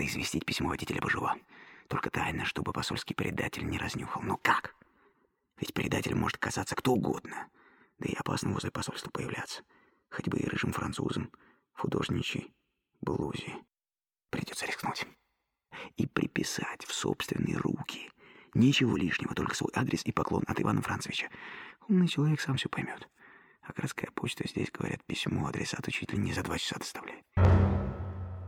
Надо известить письмо водителя Бажева. Только тайно, чтобы посольский предатель не разнюхал. Но как? Ведь предателем может оказаться кто угодно. Да и опасно возле посольства появляться. Хоть бы и рыжим французом, в художничьей блузе. Придется рискнуть. И приписать в собственные руки. Ничего лишнего, только свой адрес и поклон от Ивана Францевича. Умный человек сам все поймет. А городская почта здесь, говорят, письмо чуть ли не за два часа доставляет.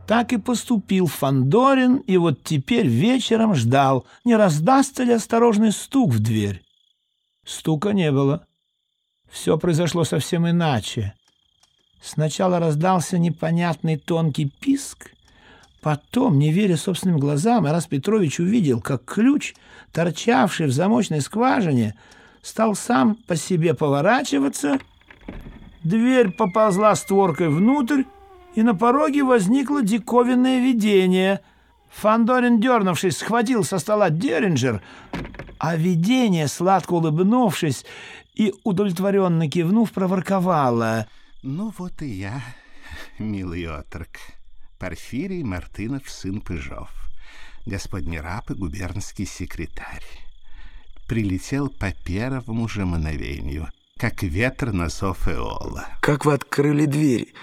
Так и поступил Фандорин, и вот теперь вечером ждал, не раздастся ли осторожный стук в дверь. Стука не было. Все произошло совсем иначе. Сначала раздался непонятный тонкий писк, потом, не веря собственным глазам, Ирас Петрович увидел, как ключ, торчавший в замочной скважине, стал сам по себе поворачиваться, дверь поползла створкой внутрь, и на пороге возникло диковинное видение. Фандорин, дернувшись, схватил со стола Деринджер, а видение, сладко улыбнувшись и удовлетворенно кивнув, проворковало. «Ну вот и я, милый отрок, Порфирий Мартынов, сын Пыжов, господний раб и губернский секретарь. Прилетел по первому же мановению, как ветер на зов Эола». Как вы открыли дверь?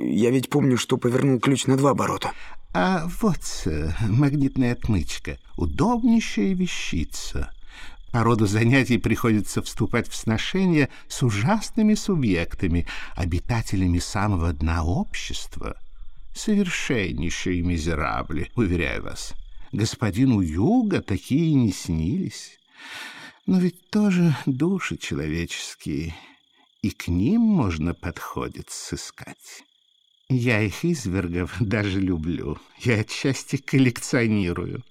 Я ведь помню, что повернул ключ на два оборота. А вот э, магнитная отмычка. Удобнейшая вещица. По роду занятий приходится вступать в сношения с ужасными субъектами, обитателями самого дна общества. Совершеннейшие мизерабли, уверяю вас. Господину Юга такие не снились. Но ведь тоже души человеческие, и к ним можно подходить сыскать. Я их извергов даже люблю, я отчасти коллекционирую.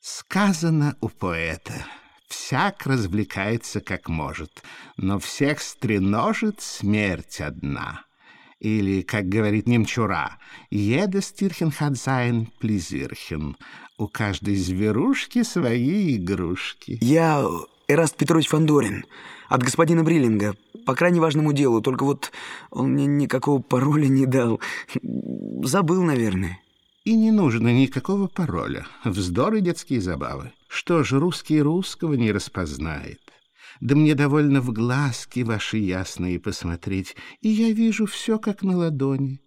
Сказано у поэта, всяк развлекается как может, но всех стреножит смерть одна. Или, как говорит немчура, «Jedes Tierchen hat sein Pläsierchen». У каждой зверушки свои игрушки. Я Эраст Петрович Фандорин от господина Бриллинга по крайне важному делу, только вот он мне никакого пароля не дал. Забыл, наверное. И не нужно никакого пароля. Вздоры детские забавы. Что ж, русский русского не распознает. Да мне довольно в глазки ваши ясные посмотреть, и я вижу все как на ладони.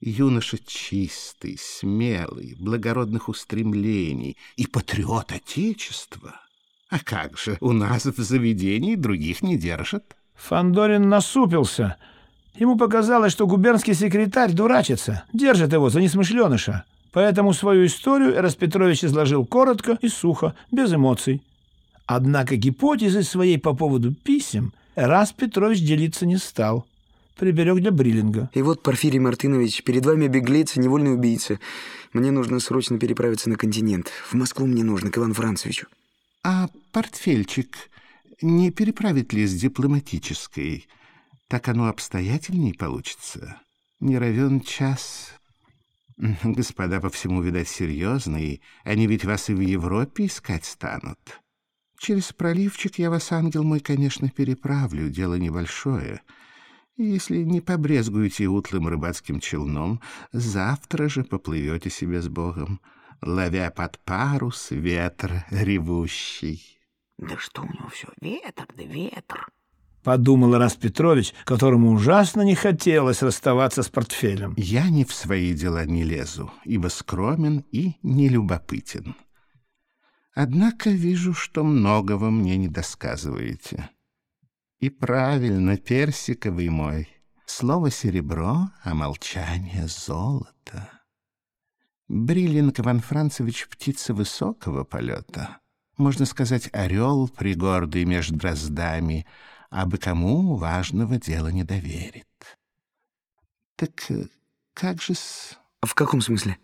Юноша чистый, смелый, благородных устремлений и патриот Отечества. А как же, у нас в заведении других не держат. Фандорин насупился. Ему показалось, что губернский секретарь дурачится, держит его за несмышленыша. Поэтому свою историю Эрас Петрович изложил коротко и сухо, без эмоций. Однако гипотезы своей по поводу писем Эрас Петрович делиться не стал. Приберег для Бриллинга. И вот, Порфирий Мартынович, перед вами беглец и невольный убийца. Мне нужно срочно переправиться на континент. В Москву мне нужно, к Ивану Францевичу. А портфельчик не переправить ли с дипломатической? Так оно обстоятельней получится. Не равен час. Господа по всему, видать, серьезные. Они ведь вас и в Европе искать станут. Через проливчик я вас, ангел мой, конечно, переправлю. Дело небольшое. Если не побрезгуете утлым рыбацким челном, завтра же поплывете себе с Богом, ловя под парус ветр ревущий. Да что у него все, ветер да ветер. Подумал Рас Петрович, которому ужасно не хотелось расставаться с портфелем. Я не в свои дела не лезу, ибо скромен и нелюбопытен. Однако вижу, что многого мне не досказываете. И правильно, персиковый мой. Слово серебро, а молчание золото. Бриллинг Иван Францевич — птица высокого полета можно сказать, орел, пригордый меж дроздами, а бы кому важного дела не доверит. Так э, как же с... В каком смысле?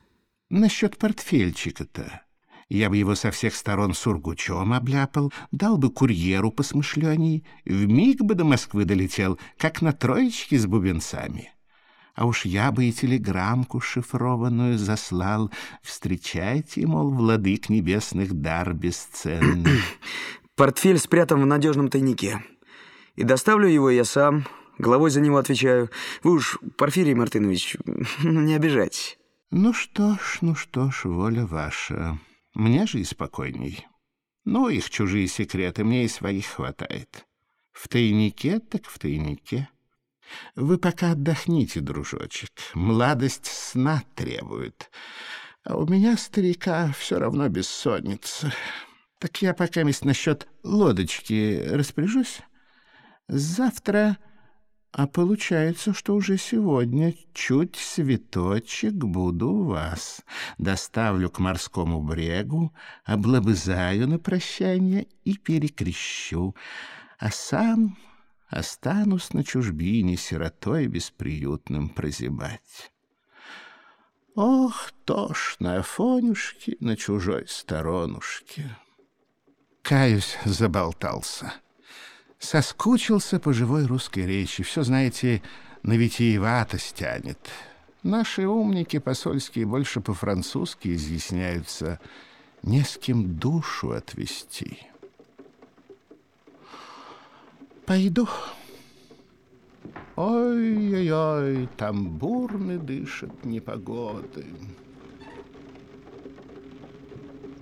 Насчет портфельчика-то. Я бы его со всех сторон сургучом обляпал, дал бы курьеру посмышлений, вмиг бы до Москвы долетел, как на троечке с бубенцами а уж я бы и телеграммку шифрованную заслал. Встречайте, мол, владык небесных дар бесценный. Портфель спрятан в надежном тайнике. И доставлю его я сам, главой за него отвечаю. Вы уж, Порфирий Мартынович, не обижайтесь. Ну что ж, ну что ж, воля ваша. Мне же и спокойней. Ну, их чужие секреты, мне и своих хватает. В тайнике так в тайнике. Вы пока отдохните, дружочек. Младость сна требует. А у меня, старика, все равно бессонница. Так я пока месть насчет лодочки распоряжусь. Завтра... А получается, что уже сегодня чуть цветочек буду у вас. Доставлю к морскому брегу, облобызаю на прощание и перекрещу, а сам останусь на чужбине сиротой бесприютным прозябать. Ох, тошно, Афонюшки на чужой сторонушке. Каюсь, заболтался. Соскучился по живой русской речи. Все, знаете, на витиеватость тянет. Наши умники посольские больше по-французски изъясняются. Не с кем душу отвести. Пойду. Ой-ой-ой, там бурны дышат непогоды.